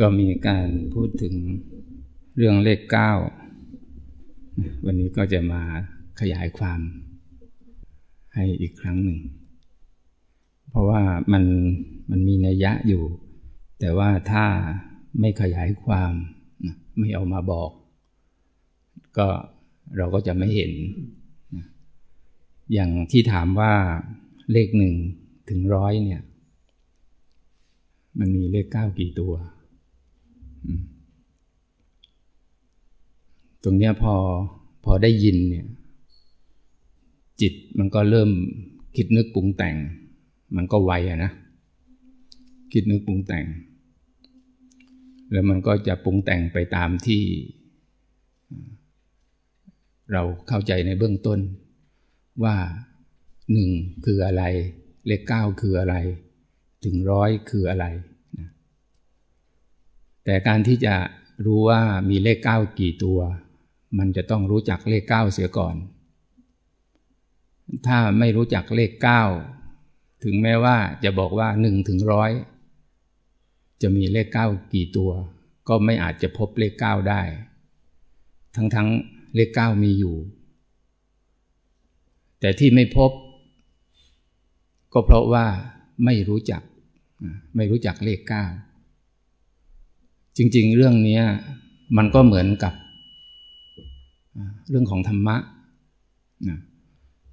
ก็มีการพูดถึงเรื่องเลขเก้า วันนี้ก็จะมาขยายความให้อีกครั้งหนึ่ง เพราะว่ามันมันมีนัยยะอยู่ แต่ว่าถ้าไม่ขยายความ ไม่เอามาบอก ก็เราก็จะไม่เห็น อย่างที่ถามว่าเลขหนึ่งถึงร้อยเนี่ย มันมีเลขเก้ากี่ตัว ตรงเนี้ยพอพอได้ยินเนี่ย จิตมันก็เริ่มคิดนึกปรุงแต่ง มันก็ไวอะนะคิดนึกปรุงแต่ง แล้วมันก็จะปรุงแต่งไปตามที่ เราเข้าใจในเบื้องต้น ว่าหนึ่งคืออะไร เลขเก้าคืออะไร ถึงร้อยคืออะไร แต่การที่จะรู้ว่ามีเลขเก้ากี่ตัว มันจะต้องรู้จักเลขเก้าเสียก่อน ถ้าไม่รู้จักเลขเก้าถึงแม้ว่าจะบอกว่าหนึ่งถึงร้อยจะมีเลขเก้ากี่ตัว ก็ไม่อาจจะพบเลขเก้าได้ ทั้งทั้งเลขเก้ามีอยู่ แต่ที่ไม่พบ ก็เพราะว่าไม่รู้จัก ไม่รู้จักเลขเก้า จริง ๆ เรื่องนี้มันก็เหมือนกับเรื่องของธรรมะ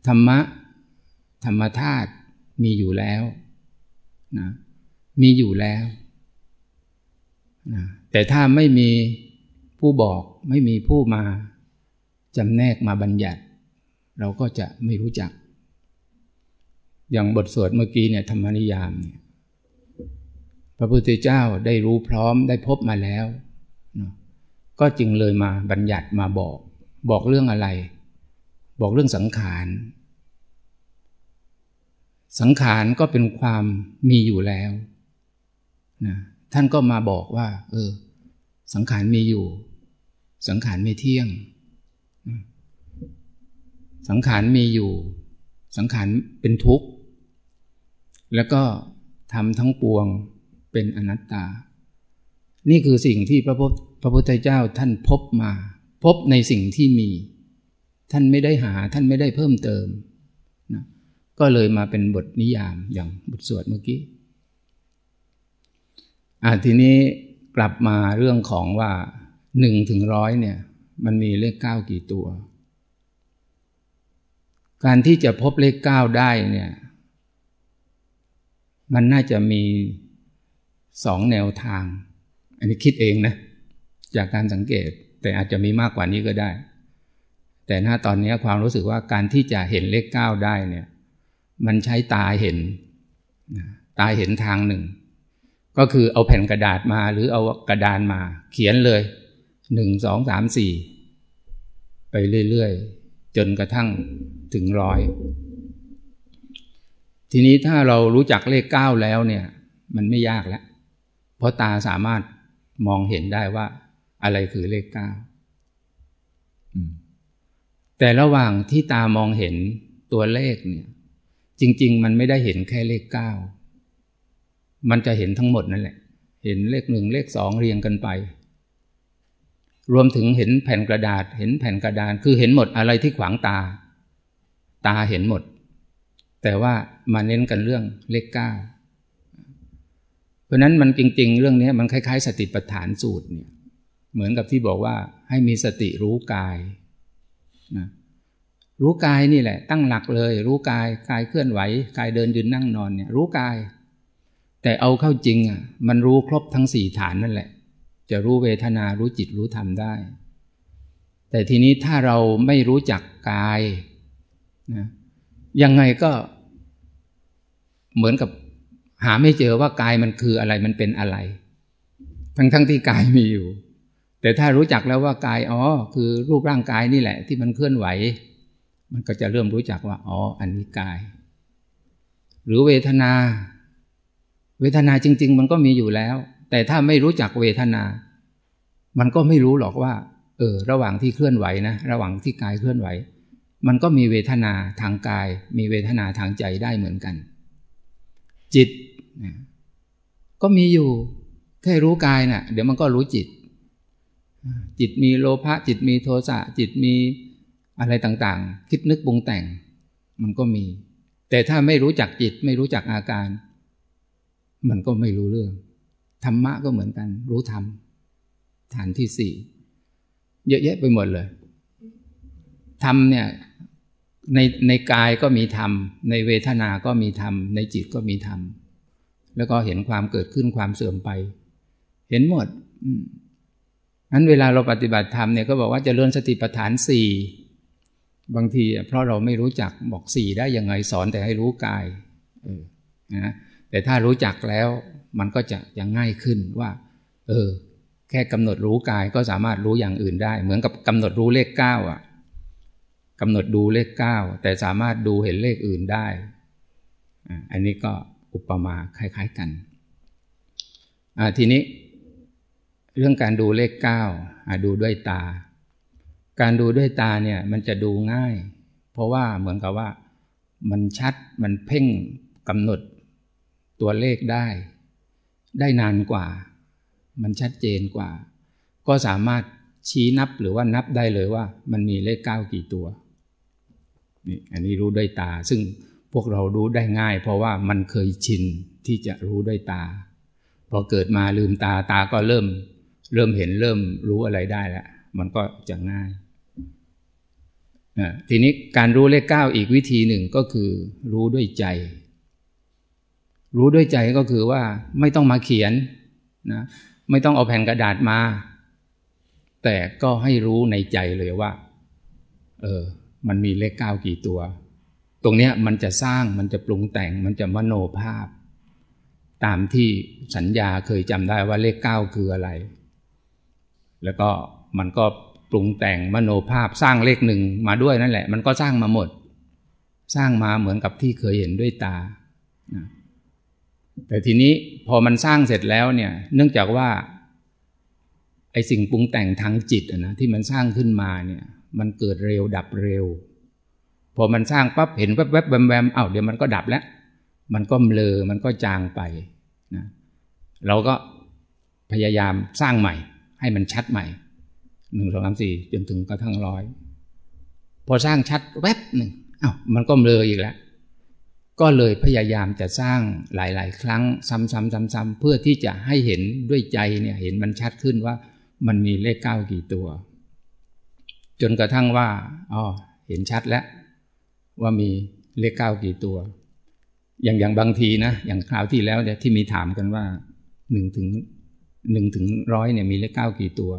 ธรรมะ ธรรมธาตุมีอยู่แล้วนะมีอยู่แล้วนะแต่ถ้าไม่มีผู้บอกไม่มีผู้มาจำแนกมาบัญญัติ เราก็จะไม่รู้จัก อย่างบทสวดเมื่อกี้เนี่ยธรรมนิยามเนี่ย พระพุทธเจ้าได้รู้พร้อมได้พบมาแล้ว ก็จึงเลยมาบัญญัติมาบอก บอกเรื่องอะไร บอกเรื่องสังขารสังขารก็เป็นความมีอยู่แล้วนะท่านก็มาบอกว่า เออ สังขารมีอยู่ สังขารไม่เที่ยง สังขารมีอยู่ สังขารเป็นทุกข์ แล้วก็ทำทั้งปวง เป็นอนัตตา นี่คือสิ่งที่พระพุทธพระพุทธเจ้าท่านพบมา พบในสิ่งที่มี ท่านไม่ได้หาท่านไม่ได้เพิ่มเติมนะก็เลยมาเป็นบทนิยามอย่างบทสวดเมื่อกี้อ่าทีนี้กลับมาเรื่องของว่าหนึ่งถึงร้อยเนี่ย มันมีเลขเก้ากี่ตัว การที่จะพบเลขเก้าได้เนี่ย มันน่าจะมี สองแนวทาง อันนี้คิดเองนะ จากการสังเกตแต่อาจจะมีมากกว่านี้ก็ได้ แต่ถ้าตอนนี้ความรู้สึกว่าการที่จะเห็นเลขเก้าได้เนี่ย มันใช้ตาเห็น ตาเห็นทางหนึ่ง ก็คือเอาแผ่นกระดาษมาหรือเอากระดานมา เขียนเลยหนึ่งสองสามสี่ไปเรื่อยๆ จนกระทั่งถึงร้อย ทีนี้ถ้าเรารู้จักเลขเก้าแล้วเนี่ย มันไม่ยากแล้ว เพราะตาสามารถมองเห็นได้ว่า อะไรคือเลขเก้าแต่ระหว่างที่ตามองเห็นตัวเลขเนี่ย จริง ๆ มันไม่ได้เห็นแค่เลขเก้ามันจะเห็นทั้งหมดนั่นแหละ เห็นเลขหนึ่งเลขสองเรียงกันไป รวมถึงเห็นแผ่นกระดาษ เห็นแผ่นกระดาน คือเห็นหมดอะไรที่ขวางตา ตาเห็นหมด แต่ว่ามาเน้นกันเรื่องเลขเก้า ราะนั้นมันจริง ๆ เรื่องนี้มันคล้าย ๆ สติปัฏฐานสูตรเนี่ย เหมือนกับที่บอกว่าให้มีสติรู้กายนะรู้กายนี่แหละ ตั้งหลักเลย รู้กายกายเคลื่อนไหวกายเดินยืนนั่งนอนเนี่ย รู้กาย แต่เอาเข้าจริงอะ มันรู้ครบทั้งสี่ฐานนั่นแหละ จะรู้เวทนารู้จิตรู้ธรรมได้ แต่ทีนี้ถ้าเราไม่รู้จักกายนะยังไงก็เหมือนกับ หาไม่เจอว่ากายมันคืออะไรมันเป็นอะไร ทั้งทั้งที่กายมีอยู่ แต่ถ้ารู้จักแล้วว่ากายอ๋อคือรูปร่างกายนี่แหละ ที่มันเคลื่อนไหว มันก็จะเริ่มรู้จักว่าอ๋ออันนี้กาย หรือเวทนา เวทนาจริง ๆ มันก็มีอยู่แล้ว แต่ถ้าไม่รู้จักเวทนา มันก็ไม่รู้หรอกว่า เออ ระหว่างที่เคลื่อนไหวนะระหว่างที่กายเคลื่อนไหว มันก็มีเวทนาทางกาย มีเวทนาทางใจได้เหมือนกัน จิต ก็มีอยู่แค่รู้กายนะ่ะ เดี๋ยวมันก็รู้จิต จิตมีโลภะจิตมีโทสะจิตมีอะไรต่างๆ คิดนึกปรุงแต่ง มันก็มี แต่ถ้าไม่รู้จักจิตไม่รู้จักอาการ มันก็ไม่รู้เรื่อง ธรรมะก็เหมือนกัน รู้ธรรมฐานที่สี่เยอะแยะไปหมดเลยธรรมเนี่ยในในกายก็มีธรรม ในเวทนาก็มีธรรม ในจิตก็มีธรรม แล้วก็เห็นความเกิดขึ้นความเสื่อมไป เห็นหมดนั้นเวลาเราปฏิบัติธรรมเนี่ยก็บอกว่าจเจริญสติปัฏฐานสี่บางทีเพราะเราไม่รู้จักบอกสี่ได้ยังไงสอนแต่ให้รู้กายนะแต่ถ้ารู้จักแล้วมันก็จะยังง่ายขึ้นว่า เออ แค่กำหนดรู้กายก็สามารถรู้อย่างอื่นได้ เหมือนกับกำหนดรู้เลขเก้าอะกำหนดดูเลขเก้าแต่สามารถดูเห็นเลขอื่นได้อันนี้ก็ อุปมาคล้าย ๆกัน ทีนี้เรื่องการดูเลขเก้าดูด้วยตา การดูด้วยตาเนี่ยมันจะดูง่าย เพราะว่าเหมือนกับว่ามันชัดมันเพ่งกำหนดตัวเลขได้ ได้นานกว่า มันชัดเจนกว่า ก็สามารถชี้นับหรือว่านับได้เลยว่า มันมีเลขเก้ากี่ตัวนี่อันนี้รู้ด้วยตา ซึ่ง พวกเรารู้ได้ง่าย เพราะว่ามันเคยชินที่จะรู้ด้วยตา พอเกิดมาลืมตาตาก็เริ่ม เริ่มเห็นเริ่มรู้อะไรได้แล้วมันก็จะง่ายทีนี้การรู้เลขเก้าอีกวิธีหนึ่งก็คือ รู้ด้วยใจ รู้ด้วยใจก็คือว่าไม่ต้องมาเขียนนะไม่ต้องเอาแผ่นกระดาษมา แต่ก็ให้รู้ในใจเลยว่า เออ มันมีเลขเก้ากี่ตัว ตรงเนี้ยมันจะสร้างมันจะปรุงแต่งมันจะมโนภาพ ตามที่สัญญาเคยจำได้ว่าเลขเก้าคืออะไร แล้วก็มันก็ปรุงแต่งมโนภาพสร้างเลขหนึ่งมาด้วยนั่นแหละ มันก็สร้างมาหมด สร้างมาเหมือนกับที่เคยเห็นด้วยตา แต่ทีนี้พอมันสร้างเสร็จแล้วเนี่ย เนื่องจากว่า ไอสิ่งปรุงแต่งทางจิตนะที่มันสร้างขึ้นมาเนี่ย มันเกิดเร็วดับเร็ว พอมันสร้างปั๊บเห็นแวบๆแวมๆเอ้าเดี๋ยวมันก็ดับแล้ว มันก็เบลอมันก็จางไปนะเราก็พยายามสร้างใหม่ ให้มันชัดใหม่หนึ่งสองสามสี่จนถึงกระทั่งร้อยพอสร้างชัดแวบหนึ่งอ้าวมันก็เบลออีกแล้วก็เลยพยายามจะสร้างหลาย ๆ ครั้ง ซ้ำๆๆ ๆ เพื่อที่จะให้เห็นด้วยใจเนี่ยเห็นมันชัดขึ้นว่ามันมีเลขเก้ากี่ตัว จนกระทั่งว่าอ๋อเห็นชัดแล้ว ว่ามีเลขเก้ากี่ตัว อย่างอย่างบางทีนะ อย่างคราวที่แล้วเนี่ยที่มีถามกันว่าหนึ่งถึงหนึ่งถึงร้อยเนี่ยมีเลขเก้ากี่ตัว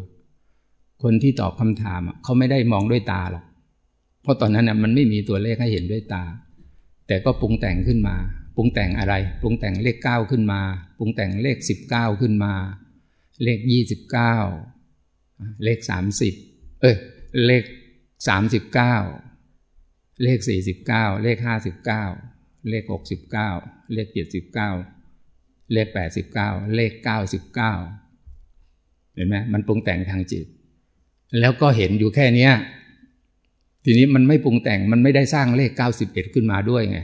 คนที่ตอบคำถามเขาไม่ได้มองด้วยตาหรอกเพราะตอนนั้นน่ยมันไม่มีตัวเลขให้เห็นด้วยตา แต่ก็ปรุงแต่งขึ้นมา ปรุงแต่งอะไร ปรุงแต่งเลขเก้าขึ้นมา ปรุงแต่งเลขสิบเก้าขึ้นมา เลขยี่สิบเก้าเลขสามสิบเอ้ยเลขสามสิบเก้า เลขสี่สิบเก้าเลขห้าสิบเก้าเลขหกสิบเก้าเลขเจ็ดสิบเก้าเลขแปดสิบเก้าเลขเก้าสิบเก้าเห็นไหมมันปรุงแต่งทางจิต แล้วก็เห็นอยู่แค่เนี้ย ทีนี้มันไม่ปรุงแต่งมันไม่ได้สร้างเลขเก้าสิบเอ็ดขึ้นมาด้วยไง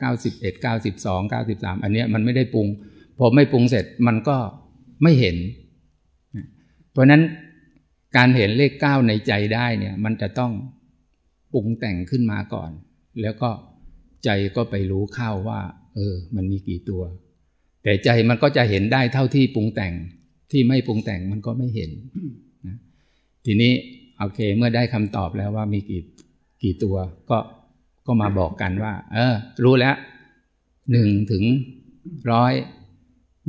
เก้าสิบเอ็ดเก้าสิบสองเก้าสิบสามอันเนี้ยมันไม่ได้ปรุง พอไม่ปรุงเสร็จมันก็ไม่เห็น เพราะนั้นการเห็นเลขเก้าในใจได้เนี่ย มันจะต้อง ปรุงแต่งขึ้นมาก่อน แล้วก็ใจก็ไปรู้เข้าว่า เออ มันมีกี่ตัว แต่ใจมันก็จะเห็นได้เท่าที่ปรุงแต่งที่ไม่ปรุงแต่งมันก็ไม่เห็นนะทีนี้โอเค เมื่อได้คำตอบแล้วว่ามีกี่กี่ตัว ก็ก็มาบอกกันว่า เออ รู้แล้วหนึ่งถึงร้อย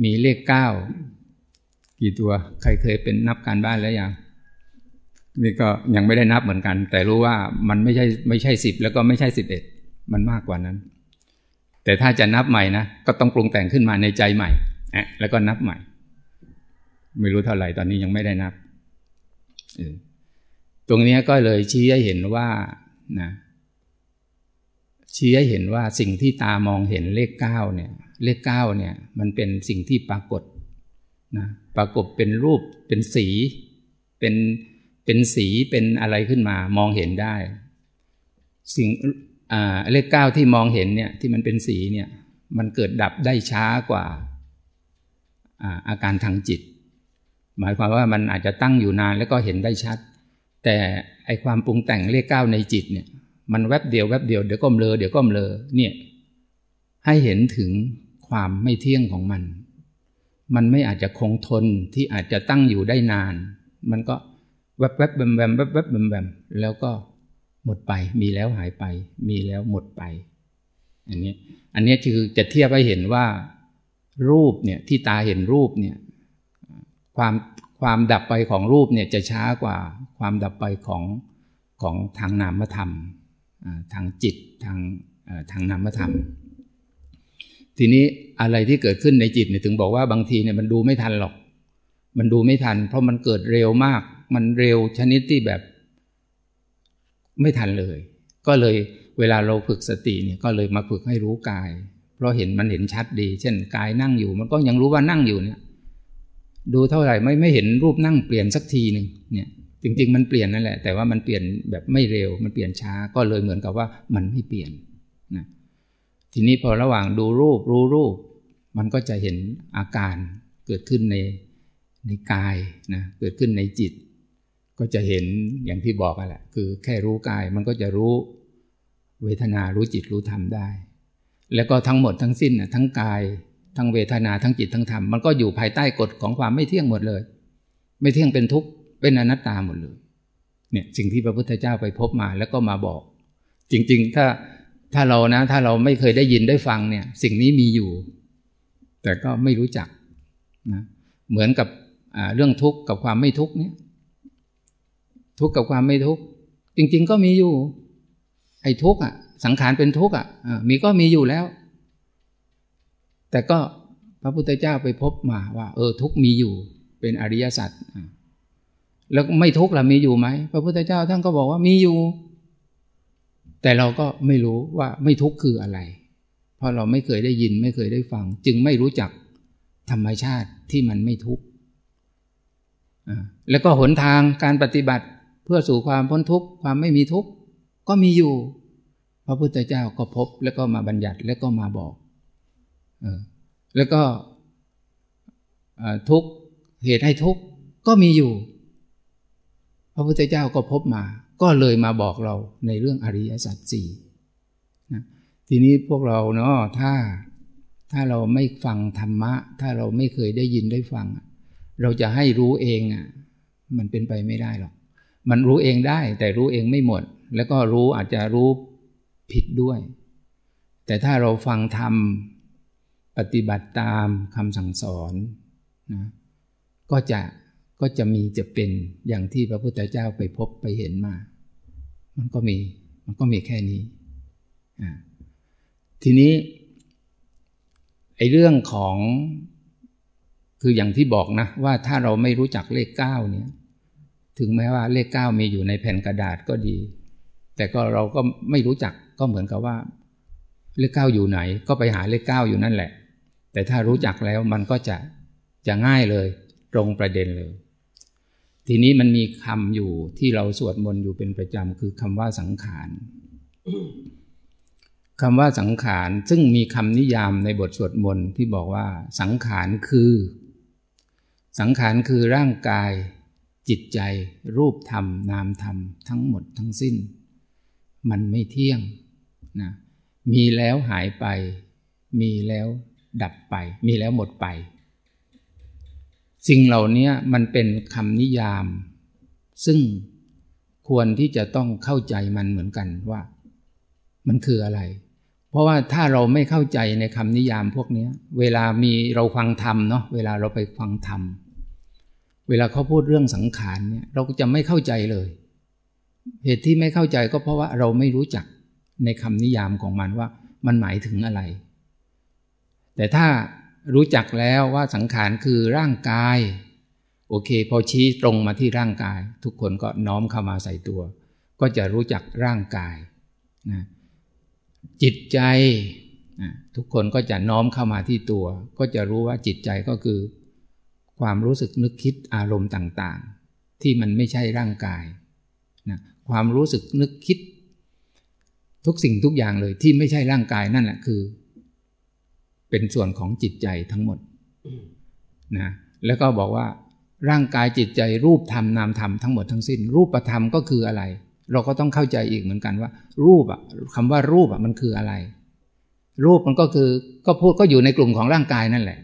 มีเลขเก้ากี่ตัว ใครเคยเป็นนับการบ้านแล้วยัง นี่ก็ยังไม่ได้นับเหมือนกัน แต่รู้ว่ามันไม่ใช่ไม่ใช่สิบแล้วก็ไม่ใช่สิบเอ็ดมันมากกว่านั้น แต่ถ้าจะนับใหม่นะก็ต้องปรุงแต่งขึ้นมาในใจใหม่อะแล้วก็นับใหม่ ไม่รู้เท่าไหร่ตอนนี้ยังไม่ได้นับตรงนี้ก็เลยชี้ให้เห็นว่านะชี้ให้เห็นว่าสิ่งที่ตามองเห็นเลขเก้าเนี่ย เลขเก้าเนี่ย มันเป็นสิ่งที่ปรากฏนะปรากฏเป็นรูปเป็นสี เป็น เป็นสีเป็นอะไรขึ้นมามองเห็นได้ สิ่งเลขเก้าที่มองเห็นเนี่ยที่มันเป็นสีเนี่ยมันเกิดดับได้ช้ากว่าอาการทางจิต หมายความว่ามันอาจจะตั้งอยู่นานแล้วก็เห็นได้ชัด แต่ไอความปรุงแต่งเลขเก้าในจิตเนี่ยมันแวบเดียวแวบเดียวเดี๋ยวก็เลอเดี๋ยวก็เลอเนี่ยให้เห็นถึงความไม่เที่ยงของมัน มันไม่อาจจะคงทนที่อาจจะตั้งอยู่ได้นาน มันก็ แวบแวบแวมแวมแวบแวบแวมแวมแล้วก็หมดไป มีแล้วหายไป มีแล้วหมดไป อันนี้ อันนี้คือจะเทียบให้เห็นว่ารูปเนี่ยที่ตาเห็นรูปเนี่ย ความความดับไปของรูปเนี่ยจะช้ากว่าความดับไปของของทางนามธรรมทางจิตทางทางนามธรรม ทีนี้อะไรที่เกิดขึ้นในจิตเนี่ยถึงบอกว่าบางทีเนี่ยมันดูไม่ทันหรอก มันดูไม่ทัน เพราะมันเกิดเร็วมาก มันเร็วชนิดที่แบบ ไม่ทันเลย ก็เลยเวลาเราฝึกสติเนี่ยก็เลยมาฝึกให้รู้กาย เพราะเห็นมันเห็นชัดดี เช่นกายนั่งอยู่ มันก็ยังรู้ว่านั่งอยู่เนี่ย ดูเท่าไหร่ไม่ไม่เห็นรูปนั่งเปลี่ยนสักทีหนึ่งเนี่ยจริง ๆ มันเปลี่ยนนั่นแหละ แต่ว่ามันเปลี่ยนแบบไม่เร็ว มันเปลี่ยนช้าก็เลยเหมือนกับว่ามันไม่เปลี่ยนนะทีนี้พอระหว่างดูรูปรู้รูป มันก็จะเห็นอาการเกิดขึ้นในในกายนะเกิดขึ้นในจิต ก็จะเห็นอย่างที่บอกกันแหละคือแค่รู้กายมันก็จะรู้เวทนารู้จิตรู้ธรรมได้ แล้วก็ทั้งหมดทั้งสิ้นทั้งกาย ทั้งเวทนาทั้งจิตทั้งธรรมมันก็อยู่ภายใต้กฎของความไม่เที่ยงหมดเลย ไม่เที่ยงเป็นทุกข์เป็นอนัตตาหมดเลยเนี่ยสิ่งที่พระพุทธเจ้าไปพบมาแล้วก็มาบอก จริง ๆ ถ้าถ้าเรานะ ถ้าเราไม่เคยได้ยินได้ฟังเนี่ย สิ่งนี้มีอยู่ แต่ก็ไม่รู้จักนะเหมือนกับเรื่องทุกข์กับความไม่ทุกข์เนี่ย ทุกข์กับความไม่ทุกข์จริง ๆ ก็มีอยู่ ไอ้ทุกข์อะ สังขารเป็นทุกข์อะมีก็มีอยู่แล้ว แต่ก็พระพุทธเจ้าไปพบมาว่า เออ ทุกข์มีอยู่ เป็นอริยสัจแล้วไม่ทุกข์ล่ะมีอยู่ไหมพระพุทธเจ้าท่านก็บอกว่ามีอยู่ แต่เราก็ไม่รู้ว่าไม่ทุกข์คืออะไร เพราะเราไม่เคยได้ยินไม่เคยได้ฟัง จึงไม่รู้จักธรรมชาติที่มันไม่ทุกข์แล้วก็หนทางการปฏิบัติ เพื่อสู่ความพ้นทุกข์ความไม่มีทุกข์ก็มีอยู่ พระพุทธเจ้าก็พบแล้วก็มาบัญญัติแล้วก็มาบอกอแล้วก็ทุกเหตุให้ทุกข์ก็มีอยู่ พระพุทธเจ้าก็พบมา ก็เลยมาบอกเราในเรื่องอริยสัจสี่นะทีนี้พวกเราเนาะถ้าถ้าเราไม่ฟังธรรมะ ถ้าเราไม่เคยได้ยินได้ฟัง เราจะให้รู้เองอะ มันเป็นไปไม่ได้หรอก มันรู้เองได้ แต่รู้เองไม่หมด แล้วก็รู้อาจจะรู้ผิดด้วย แต่ถ้าเราฟังธรรมปฏิบัติตามคำสั่งสอนนะก็จะก็จะมีจะเป็นอย่างที่พระพุทธเจ้าไปพบไปเห็นมา มันก็มีมันก็มีแค่นี้ ทีนี้ไอ้เรื่องของ คืออย่างที่บอกนะ ว่าถ้าเราไม่รู้จักเลขเก้าเนี่ย ถึงแม้ว่าเลขเก้ามีอยู่ในแผ่นกระดาษก็ดี แต่ก็เราก็ไม่รู้จักก็เหมือนกับว่า เลขเก้าอยู่ไหน ก็ไปหาเลขเก้าอยู่นั่นแหละ แต่ถ้ารู้จักแล้วมันก็จะจะง่ายเลย ตรงประเด็นเลย ทีนี้มันมีคำอยู่ที่เราสวดมนต์อยู่เป็นประจำคือคำว่าสังขารคำว่าสังขารซึ่งมีคำนิยามในบทสวดมนต์ที่บอกว่า สังขารคือ สังขารคือร่างกาย จิตใจรูปธรรม นามธรรม ทั้งหมดทั้งสิ้น มันไม่เที่ยงนะมีแล้วหายไป มีแล้วดับไป มีแล้วหมดไป สิ่งเหล่านี้มันเป็นคำนิยาม ซึ่งควรที่จะต้องเข้าใจมันเหมือนกันว่า มันคืออะไร เพราะว่าถ้าเราไม่เข้าใจในคำนิยามพวกนี้เวลามีเราฟังธรรมเนาะเวลาเราไปฟังธรรมเเวลาเขาพูดเรื่องสังขารเนี่ยเราก็จะไม่เข้าใจเลย เหตุที่ไม่เข้าใจก็เพราะว่าเราไม่รู้จักในคำนิยามของมันว่ามันหมายถึงอะไร แต่ถ้ารู้จักแล้วว่าสังขารคือร่างกาย โอเค พอชี้ตรงมาที่ร่างกาย ทุกคนก็น้อมเข้ามาใส่ตัว ก็จะรู้จักร่างกายนะจิตใจนะทุกคนก็จะน้อมเข้ามาที่ตัว ก็จะรู้ว่าจิตใจก็คือ ความรู้สึกนึกคิดอารมณ์ต่างๆ ที่มันไม่ใช่ร่างกายนะความรู้สึกนึกคิด ทุกสิ่งทุกอย่างเลยที่ไม่ใช่ร่างกายนั่นแหละคือ เป็นส่วนของจิตใจทั้งหมดนะแล้วก็บอกว่าร่างกายจิตใจรูปธรรมนามธรรมทั้งหมดทั้งสิ้น รูปธรรมก็คืออะไร เราก็ต้องเข้าใจอีกเหมือนกันว่า รูปอะคำว่ารูปอะมันคืออะไร รูปมันก็คือก็พูดก็อยู่ในกลุ่มของร่างกายนั่นแหละ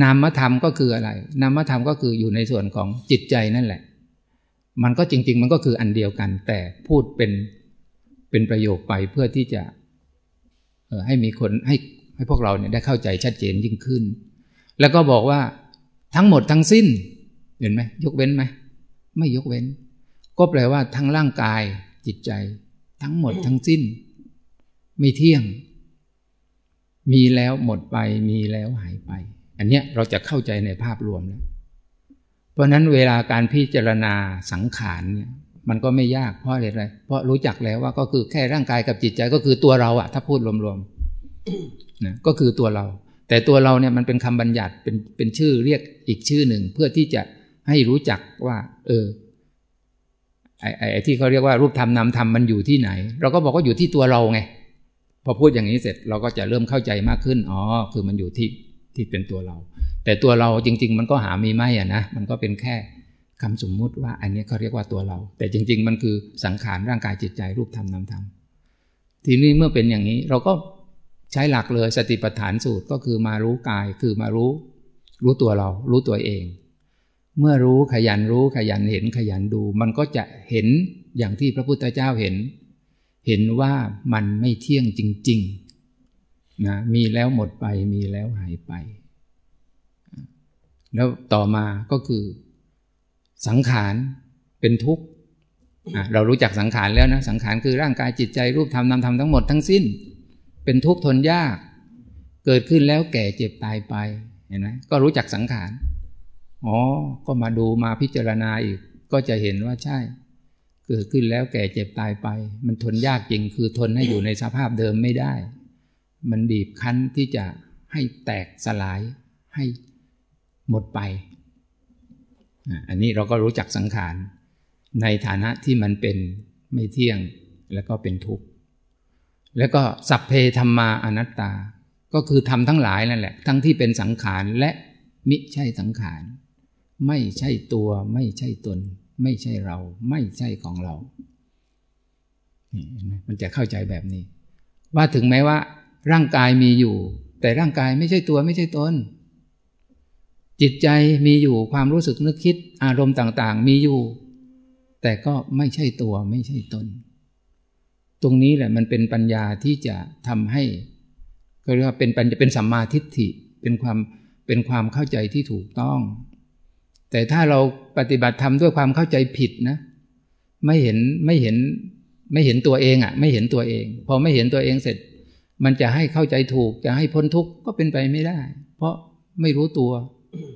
นามธรรมก็คืออะไร นามธรรมก็คืออยู่ในส่วนของจิตใจนั่นแหละ มันก็จริง ๆ มันก็คืออันเดียวกัน แต่พูดเป็นเป็นประโยคไปเพื่อที่จะให้มีคนให้ให้พวกเราเนี่ยได้เข้าใจชัดเจนยิ่งขึ้น แล้วก็บอกว่าทั้งหมดทั้งสิ้น เห็นไหมยกเว้นไหมไม่ยกเว้น ก็แปลว่าทั้งร่างกายจิตใจ ทั้งหมดทั้งสิ้น ไม่เที่ยง มีแล้วหมดไปมีแล้วหายไป อันเนี้ยเราจะเข้าใจในภาพรวมแล้วเพราะนั้นเวลาการพิจารณาสังขารเนี่ยมันก็ไม่ยากเพราะอะไรเพราะรู้จักแล้วว่าก็คือแค่ร่างกายกับจิตใจก็คือตัวเราอะถ้าพูดรวมๆนะก็คือตัวเรา แต่ตัวเราเนี่ยมันเป็นคำบัญญัติเป็นเป็นชื่อเรียกอีกชื่อหนึ่ง เพื่อที่จะให้รู้จักว่า เออไอ้ไอ้ที่เขาเรียกว่ารูปธรรมนามธรรมมันอยู่ที่ไหน เราก็บอกว่าอยู่ที่ตัวเราไงพอพูดอย่างนี้เสร็จเราก็จะเริ่มเข้าใจมากขึ้นอ๋อคือมันอยู่ที่ ที่เป็นตัวเรา แต่ตัวเราจริง ๆ มันก็หามีไม่อะนะมันก็เป็นแค่คำสมมุติว่าอันนี้เขาเรียกว่าตัวเรา แต่จริง ๆ มันคือสังขารร่างกายจิตใจรูปธรรมนามธรรมทีนี้เมื่อเป็นอย่างนี้เราก็ใช้หลักเลยสติปัฏฐานสูตรก็คือมารู้กายคือมารู้ รู้ตัวเรา รู้ตัวเอง เมื่อรู้ขยันรู้ขยันเห็นขยันดู มันก็จะเห็นอย่างที่พระพุทธเจ้าเห็น เห็นว่ามันไม่เที่ยงจริงๆ นะมีแล้วหมดไปมีแล้วหายไป แล้วต่อมาก็คือสังขารเป็นทุกข์เรารู้จักสังขารแล้วนะ สังขารคือร่างกายจิตใจรูปธรรมนามธรรมทั้งหมดทั้งสิ้น เป็นทุกข์ทนยาก เกิดขึ้นแล้วแก่เจ็บตายไปเห็นไหมก็รู้จักสังขารอ๋อ ก็มาดูมาพิจารณาอีก ก็จะเห็นว่าใช่ เกิดขึ้นแล้วแก่เจ็บตายไป มันทนยากจริงคือทนให้อยู่ในสภาพเดิมไม่ได้ มันบีบคั้นที่จะให้แตกสลายให้หมดไป อันนี้เราก็รู้จักสังขาร ในฐานะที่มันเป็นไม่เที่ยงแล้วก็เป็นทุกข์ แล้วก็สัพเพธรรมาอนัตตา ก็คือทำทั้งหลายนั่นแหละ ทั้งที่เป็นสังขารและมิใช่สังขาร ไม่ใช่ตัวไม่ใช่ตน ไม่ใช่เรา ไม่ใช่ของเรานี่มันจะเข้าใจแบบนี้ ว่าถึงแม้ว่า ร่างกายมีอยู่ แต่ร่างกายไม่ใช่ตัวไม่ใช่ตน จิตใจมีอยู่ความรู้สึกนึกคิดอารมณ์ต่างๆ มีอยู่ แต่ก็ไม่ใช่ตัวไม่ใช่ตน ตรงนี้แหละมันเป็นปัญญาที่จะทำให้ก็เรียกว่าเป็นปัญญาเป็นสัมมาทิฏฐิเป็นความเป็นความเข้าใจที่ถูกต้อง แต่ถ้าเราปฏิบัติธรรมด้วยความเข้าใจผิดนะไม่เห็นไม่เห็นไม่เห็นตัวเองอะ่ะ ไม่เห็นตัวเอง พอไม่เห็นตัวเองเสร็จ มันจะให้เข้าใจถูกจะให้พ้นทุกข์ก็เป็นไปไม่ได้ เพราะไม่รู้ตัว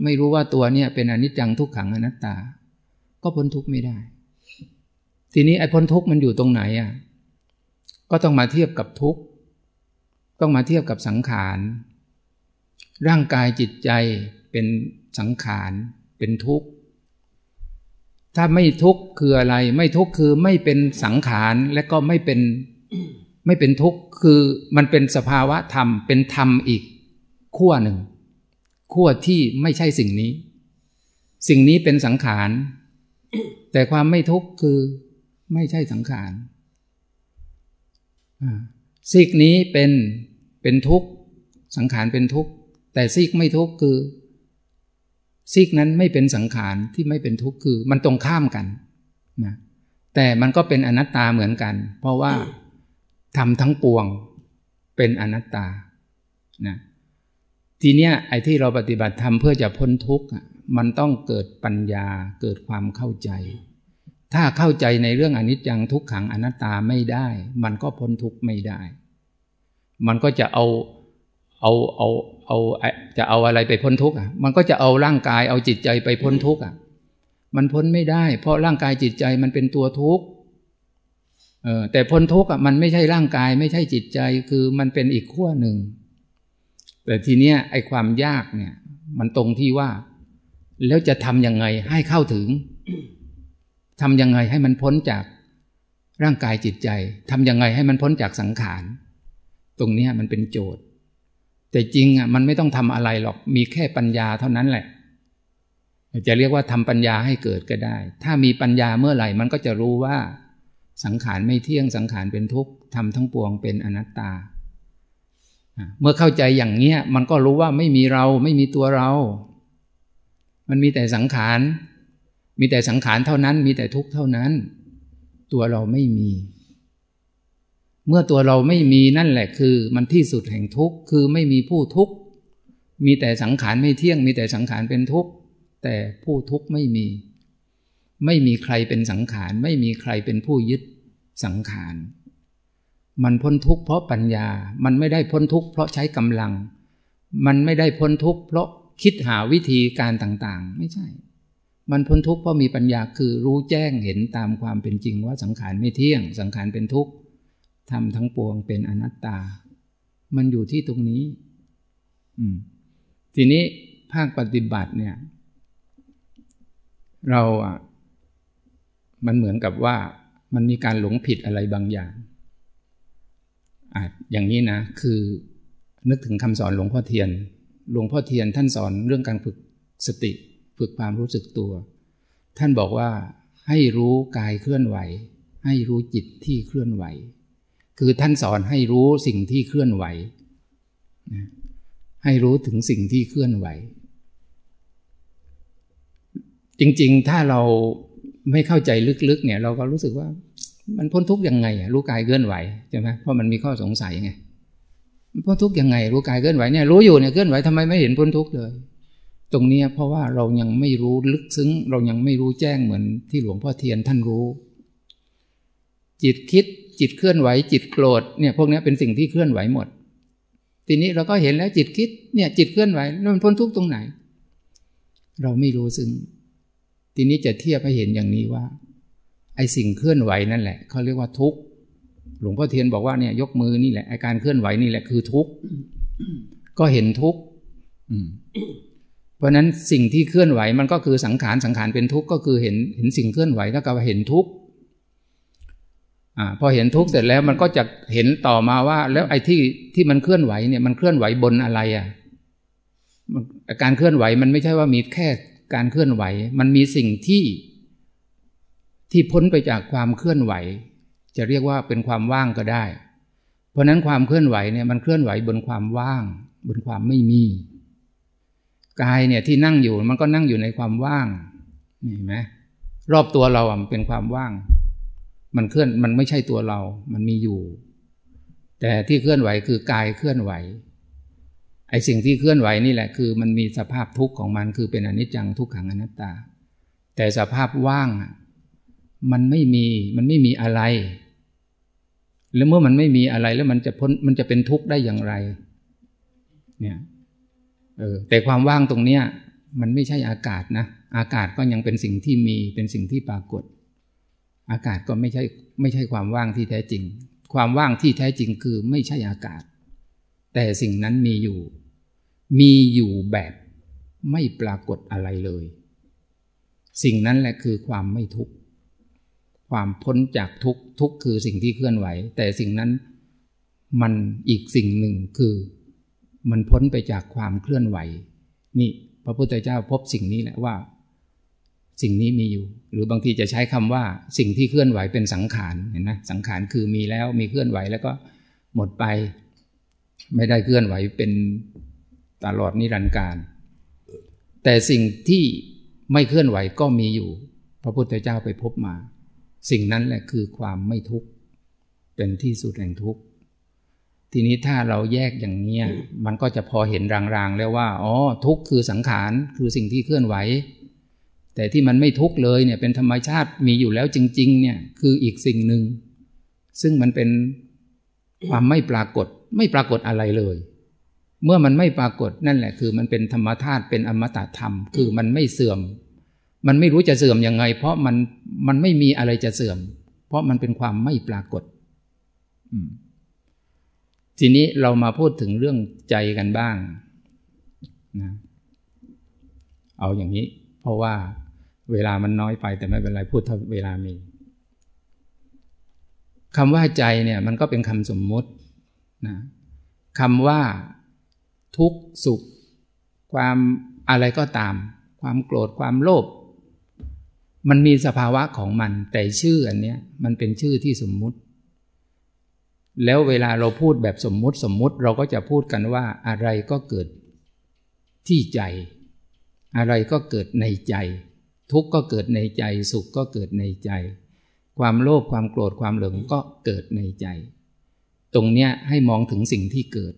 ไม่รู้ว่าตัวเนี่ยเป็นอนิจจังทุกขังอนัตตา ก็พ้นทุกข์ไม่ได้ ทีนี้ไอ้พ้นทุกข์มันอยู่ตรงไหนอะก็ต้องมาเทียบกับทุกข์ต้องมาเทียบกับสังขารร่างกายจิตใจเป็นสังขารเป็นทุกข์ถ้าไม่ทุกข์คืออะไร ไม่ทุกข์คือไม่เป็นสังขารและก็ไม่เป็น ไม่เป็นทุกข์คือมันเป็นสภาวะธรรมเป็นธรรมอีกขั้วหนึ่งขั้วที่ไม่ใช่สิ่งนี้ สิ่งนี้เป็นสังขาร แต่ความไม่ทุกข์คือไม่ใช่สังขารซีกนี้เป็นเป็นทุกข์สังขารเป็นทุกข์แต่ซีกไม่ทุกข์คือซีกนั้นไม่เป็นสังขารที่ไม่เป็นทุกข์คือ มันตรงข้ามกันนะแต่มันก็เป็นอนัตตาเหมือนกัน เพราะว่า ทำทั้งปวงเป็นอนัตตานะทีเนี้ยไอ้ที่เราปฏิบัติธรรมเพื่อจะพ้นทุกข์มันต้องเกิดปัญญาเกิดความเข้าใจ ถ้าเข้าใจในเรื่องอนิจจังทุกขังอนัตตาไม่ได้ มันก็พ้นทุกข์ไม่ได้ มันก็จะเอาเอาเอาเอาจะเอาอะไรไปพ้นทุกข์อะ มันก็จะเอาร่างกายเอาจิตใจไปพ้นทุกข์อะ มันพ้นไม่ได้ เพราะร่างกายจิตใจมันเป็นตัวทุกข์ เออแต่พ้นทุกข์อะมันไม่ใช่ร่างกายไม่ใช่จิตใจคือมันเป็นอีกขั้วหนึ่ง แต่ทีเนี้ยไอ้ความยากเนี่ย มันตรงที่ว่า แล้วจะทำยังไงให้เข้าถึงทำยังไงให้มันพ้นจากร่างกายจิตใจทำยังไงให้มันพ้นจากสังขาร ตรงนี้มันเป็นโจทย์ แต่จริงอะมันไม่ต้องทำอะไรหรอกมีแค่ปัญญาเท่านั้นแหละ จะเรียกว่าทำปัญญาให้เกิดก็ได้ ถ้ามีปัญญาเมื่อไหร่ มันก็จะรู้ว่า สังขารไม่เที่ยงสังขารเป็นทุกข์ทำทั้งปวงเป็นอนัตตา เมื่อเข้าใจอย่างเนี้ย มันก็รู้ว่าไม่มีเราไม่มีตัวเรา มันมีแต่สังขาร มีแต่สังขารเท่านั้น มีแต่ทุกข์เท่านั้น ตัวเราไม่มี เมื่อตัวเราไม่มีนั่นแหละคือ มันที่สุดแห่งทุกข์คือไม่มีผู้ทุกข์มีแต่สังขารไม่เที่ยง มีแต่สังขารเป็นทุกข์แต่ผู้ทุกข์ไม่มี ไม่มีใครเป็นสังขาร ไม่มีใครเป็นผู้ยึดสังขาร มันพ้นทุกข์เพราะปัญญา มันไม่ได้พ้นทุกข์เพราะใช้กำลัง มันไม่ได้พ้นทุกข์เพราะคิดหาวิธีการต่างๆ ไม่ใช่ มันพ้นทุกข์เพราะมีปัญญาคือรู้แจ้งเห็นตามความเป็นจริงว่าสังขารไม่เที่ยง สังขารเป็นทุกข์ทำทั้งปวงเป็นอนัตตา มันอยู่ที่ตรงนี้ อืม ทีนี้ภาคปฏิบัติเนี่ย เราอะ มันเหมือนกับว่ามันมีการหลงผิดอะไรบางอย่างอะอย่างนี้นะคือนึกถึงคำสอนหลวงพ่อเทียน หลวงพ่อเทียนท่านสอนเรื่องการฝึกสติ ฝึกความรู้สึกตัว ท่านบอกว่าให้รู้กายเคลื่อนไหว ให้รู้จิตที่เคลื่อนไหว คือท่านสอนให้รู้สิ่งที่เคลื่อนไหว ให้รู้ถึงสิ่งที่เคลื่อนไหว จริงๆ ถ้าเรา ไม่เข้าใจลึกๆเนี่ย เราก็รู้สึกว่า มันพ้นทุกข์ยังไงรู้กายเคลื่อนไหวใช่ไหมเพราะมันมีข้อสงสัยไงพ้นทุกข์ยังไง รู้กายเคลื่อนไหวเนี่ยรู้อยู่เนี่ยเคลื่อนไหวทำไมไม่เห็นพ้นทุกข์เลย ตรงนี้เพราะว่าเรายังไม่รู้ลึกซึ้ง เรายังไม่รู้แจ้งเหมือนที่หลวงพ่อเทียนท่านรู้ จิตคิดจิตเคลื่อนไหว จิตโกรธเนี่ยพวกนี้เป็นสิ่งที่เคลื่อนไหวหมด ทีนี้เราก็เห็นแล้วจิตคิดเนี่ยจิตเคลื่อนไหวแล้วมันพ้นทุกข์ตรงไหน เราไม่รู้ซึ้ง ทีนี้จะเทียบให้เห็นอย่างนี้ว่า ไอสิ่งเคลื่อนไหวนั่นแหละเขาเรียกว่าทุกข์หลวงพ่อเทียนบอกว่าเนี่ยยกมือนี่แหละอาการเคลื่อนไหวนี่แหละคือทุกข์ก็เห็นทุกข์เพราะนั้นสิ่งที่เคลื่อนไหวมันก็คือสังขารสังขารเป็นทุกข์ก็คือเห็นเห็นสิ่งเคลื่อนไหวแล้วก็เห็นทุกข์อ่าพอเห็นทุกข์เสร็จแล้วมันก็จะเห็นต่อมาว่า แล้วไอ้ที่ที่มันเคลื่อนไหวเนี่ยมันเคลื่อนไหวบนอะไรอะการเคลื่อนไหวมันไม่ใช่ว่ามีแค่ การเคลื่อนไหว มันมีสิ่งที่ที่พ้นไปจากความเคลื่อนไหว จะเรียกว่าเป็นความว่างก็ได้ เพราะนั้นความเคลื่อนไหวเนี่ยมันเคลื่อนไหวบนความว่าง บนความไม่มีกายเนี่ยที่นั่งอยู่มันก็นั่งอยู่ในความว่างเห็นไหมรอบตัวเราอะมันเป็นความว่าง มันเคลื่อนมันไม่ใช่ตัวเรา มันมีอยู่ แต่ที่เคลื่อนไหวคือกายเคลื่อนไหว ไอ้สิ่งที่เคลื่อนไหวนี่แหละคือ มันมีสภาพทุกข์ของมันคือเป็นอนิจจังทุกขังอนัตตา แต่สภาพว่างมันไม่มีมันไม่มีอะไร แล้วเมื่อมันไม่มีอะไรแล้วมันจะพ้นมันจะเป็นทุกข์ได้อย่างไร เนี่ยเออแต่ความว่างตรงเนี้ย มันไม่ใช่อากาศนะอากาศก็ยังเป็นสิ่งที่มีเป็นสิ่งที่ปรากฏ อากาศก็ไม่ใช่ไม่ใช่ความว่างที่แท้จริง ความว่างที่แท้จริงคือไม่ใช่อากาศ แต่สิ่งนั้นมีอยู่ มีอยู่แบบไม่ปรากฏอะไรเลย สิ่งนั้นแหละคือความไม่ทุกข์ ความพ้นจากทุกข์ทุกข์คือสิ่งที่เคลื่อนไหว แต่สิ่งนั้นมันอีกสิ่งหนึ่งคือ มันพ้นไปจากความเคลื่อนไหว นี่พระพุทธเจ้าพบสิ่งนี้แหละว่า สิ่งนี้มีอยู่ หรือบางทีจะใช้คำว่า สิ่งที่เคลื่อนไหวเป็นสังขารเห็นไหมสังขารคือมีแล้วมีเคลื่อนไหวแล้วก็หมดไป ไม่ได้เคลื่อนไหวเป็นตลอดนิรันดร์การ แต่สิ่งที่ไม่เคลื่อนไหวก็มีอยู่ พระพุทธเจ้าไปพบมา สิ่งนั้นแหละคือความไม่ทุกข์ เป็นที่สุดแห่งทุกข์ ทีนี้ถ้าเราแยกอย่างนี้มันก็จะพอเห็นรางๆ แล้วว่า อ๋อ ทุกข์คือสังขาร คือสิ่งที่เคลื่อนไหว แต่ที่มันไม่ทุกข์เลยเนี่ย เป็นธรรมชาติมีอยู่แล้วจริง ๆ เนี่ย คืออีกสิ่งหนึ่ง ซึ่งมันเป็นความไม่ปรากฏ ไม่ปรากฏอะไรเลย เมื่อมันไม่ปรากฏนั่นแหละ คือมันเป็นธรรมธาตุเป็นอมตะธรรม คือมันไม่เสื่อม มันไม่รู้จะเสื่อมยังไง เพราะมันมันไม่มีอะไรจะเสื่อม เพราะมันเป็นความไม่ปรากฏทีนี้เรามาพูดถึงเรื่องใจกันบ้างนะเอาอย่างนี้ เพราะว่าเวลามันน้อยไปแต่ไม่เป็นไรพูดเท่าเวลามีคำว่าใจเนี่ย มันก็เป็นคำสมมติ นะคำว่า ทุกสุข ความอะไรก็ตาม ความโกรธความโลภมันมีสภาวะของมัน แต่ชื่ออันเนี้ย มันเป็นชื่อที่สมมุติ แล้วเวลาเราพูดแบบสมมุติสมมุติเราก็จะพูดกันว่าอะไรก็เกิดที่ใจ อะไรก็เกิดในใจ ทุกข์ก็เกิดในใจ สุขก็เกิดในใจ ความโลภความโกรธความหลงก็เกิดในใจ ตรงเนี้ยให้มองถึงสิ่งที่เกิด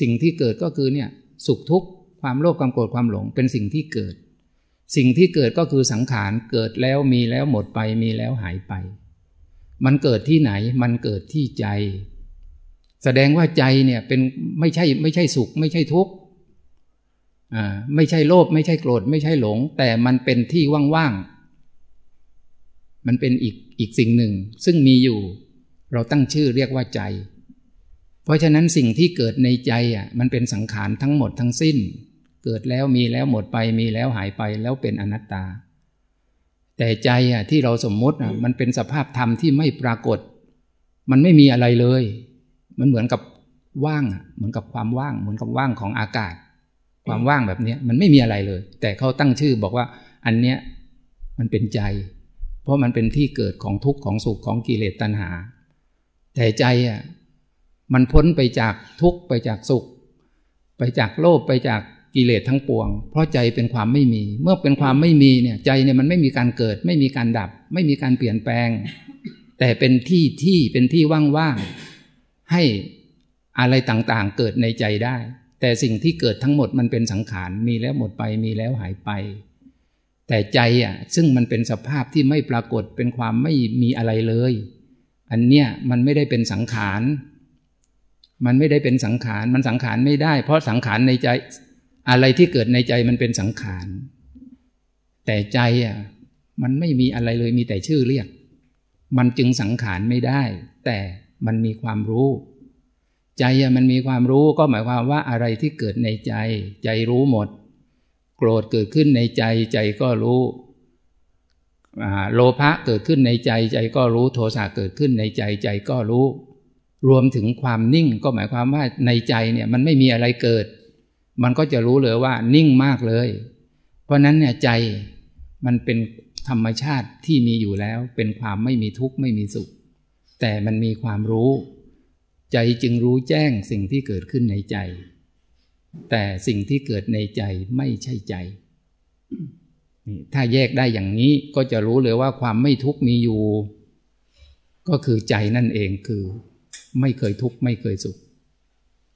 สิ่งที่เกิดก็คือเนี่ยสุขทุกข์ความโลภความโกรธความหลงเป็นสิ่งที่เกิด สิ่งที่เกิดก็คือสังขารเกิดแล้วมีแล้วหมดไปมีแล้วหายไป มันเกิดที่ไหนมันเกิดที่ใจ แสดงว่าใจเนี่ยเป็นไม่ใช่ไม่ใช่สุข ไม่ใช่ทุกข์ไม่ใช่โลภไม่ใช่โกรธไม่ใช่หลง แต่มันเป็นที่ว่างๆ มันเป็นอีกอีกสิ่งหนึ่ง ซึ่งมีอยู่ เราตั้งชื่อเรียกว่าใจ เพราะฉะนั้นสิ่งที่เกิดในใจอะมันเป็นสังขารทั้งหมดทั้งสิ้น เกิดแล้วมีแล้วหมดไปมีแล้วหายไปแล้วเป็นอนัตตา แต่ใจอะที่เราสมมติอะมันเป็นสภาพธรรมที่ไม่ปรากฏ มันไม่มีอะไรเลย มันเหมือนกับว่างอะเหมือนกับความว่าง เหมือนกับว่างของอากาศ ความว่างแบบนี้มันไม่มีอะไรเลย แต่เขาตั้งชื่อบอกว่าอันเนี้ยมันเป็นใจ เพราะมันเป็นที่เกิดของทุกข์ของสุขของกิเลสตัณหา แต่ใจอะ มันพ้นไปจากทุกข์ไปจากสุข ไปจากโลภไปจากกิเลสทั้งปวง เพราะใจเป็นความไม่มี เมื่อเป็นความไม่มีเนี่ยใจเนี่ยมันไม่มีการเกิด ไม่มีการดับ ไม่มีการเปลี่ยนแปลง แต่เป็นที่ที่เป็นที่ว่างๆให้อะไรต่างๆ เกิดในใจได้ แต่สิ่งที่เกิดทั้งหมดมันเป็นสังขารมีแล้วหมดไปมีแล้วหายไป แต่ใจอะซึ่งมันเป็นสภาพที่ไม่ปรากฏเป็นความไม่มีอะไรเลย อันเนี้ยมันไม่ได้เป็นสังขาร มันไม่ได้เป็นสังขาร มันสังขารไม่ได้ เพราะสังขารในใจ อะไรที่เกิดในใจมันเป็นสังขาร แต่ใจอะ มันไม่มีอะไรเลยมีแต่ชื่อเรียก มันจึงสังขารไม่ได้ แต่มันมีความรู้ ใจอะมันมีความรู้ก็หมายความว่าอะไรที่เกิดในใจ ใจรู้หมด โกรธเกิดขึ้นในใจ ใจก็รู้โลภะเกิดขึ้นในใจใจก็รู้โทสะเกิดขึ้นในใจใจก็รู้ รวมถึงความนิ่งก็หมายความว่าในใจเนี่ยมันไม่มีอะไรเกิด มันก็จะรู้เลยว่านิ่งมากเลย เพราะนั้นเนี่ยใจมันเป็นธรรมชาติที่มีอยู่แล้ว เป็นความไม่มีทุกข์ไม่มีสุข แต่มันมีความรู้ ใจจึงรู้แจ้งสิ่งที่เกิดขึ้นในใจ แต่สิ่งที่เกิดในใจไม่ใช่ใจถ้าแยกได้อย่างนี้ก็จะรู้เลยว่าความไม่ทุกข์มีอยู่ ก็คือใจนั่นเองคือ ไม่เคยทุกข์ไม่เคยสุข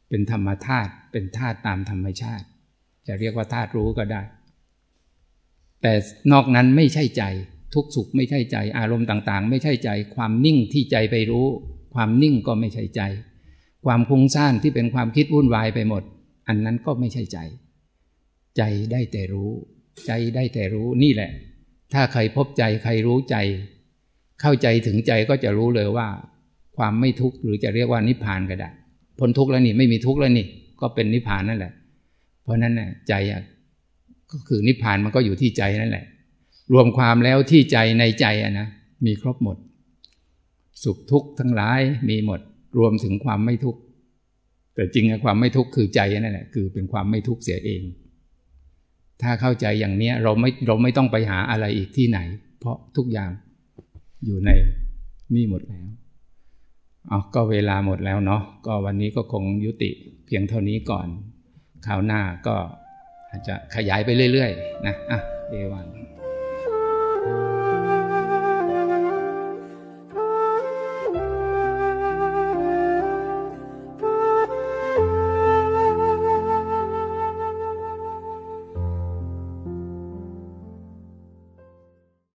เป็นธรรมธาตุเป็นธาตุตามธรรมชาติ จะเรียกว่าธาตุรู้ก็ได้ แต่นอกนั้นไม่ใช่ใจ ทุกสุขไม่ใช่ใจ อารมณ์ต่างๆ ไม่ใช่ใจ ความนิ่งที่ใจไปรู้ ความนิ่งก็ไม่ใช่ใจ ความพุ่งซ่านที่เป็นความคิดวุ่นวายไปหมด อันนั้นก็ไม่ใช่ใจ ใจได้แต่รู้ ใจได้แต่รู้นี่แหละ ถ้าใครพบใจใครรู้ใจ เข้าใจถึงใจก็จะรู้เลยว่า ความไม่ทุกข์หรือจะเรียกว่านิพพานก็ได้พ้นทุกข์แล้วนี่ไม่มีทุกข์แล้วนี่ก็เป็นนิพพานนั่นแหละ เพราะนั้นน่ะใจก็คือนิพพานมันก็อยู่ที่ใจนั่นแหละ รวมความแล้วที่ใจในใจอะนะมีครบหมด สุขทุกข์ทั้งหลายมีหมด รวมถึงความไม่ทุกข์แต่จริงความไม่ทุกข์คือใจนั่นแหละคือเป็นความไม่ทุกข์เสียเอง ถ้าเข้าใจอย่างเนี้ยเราไม่เราไม่ต้องไปหาอะไรอีกที่ไหน เพราะทุกอย่างอยู่ในนี่หมดแล้ว อ๋อก็เวลาหมดแล้วเนาะก็วันนี้ก็คงยุติเพียงเท่านี้ก่อน คราวหน้าก็อาจจะขยายไปเรื่อยๆ นะอะเอวัง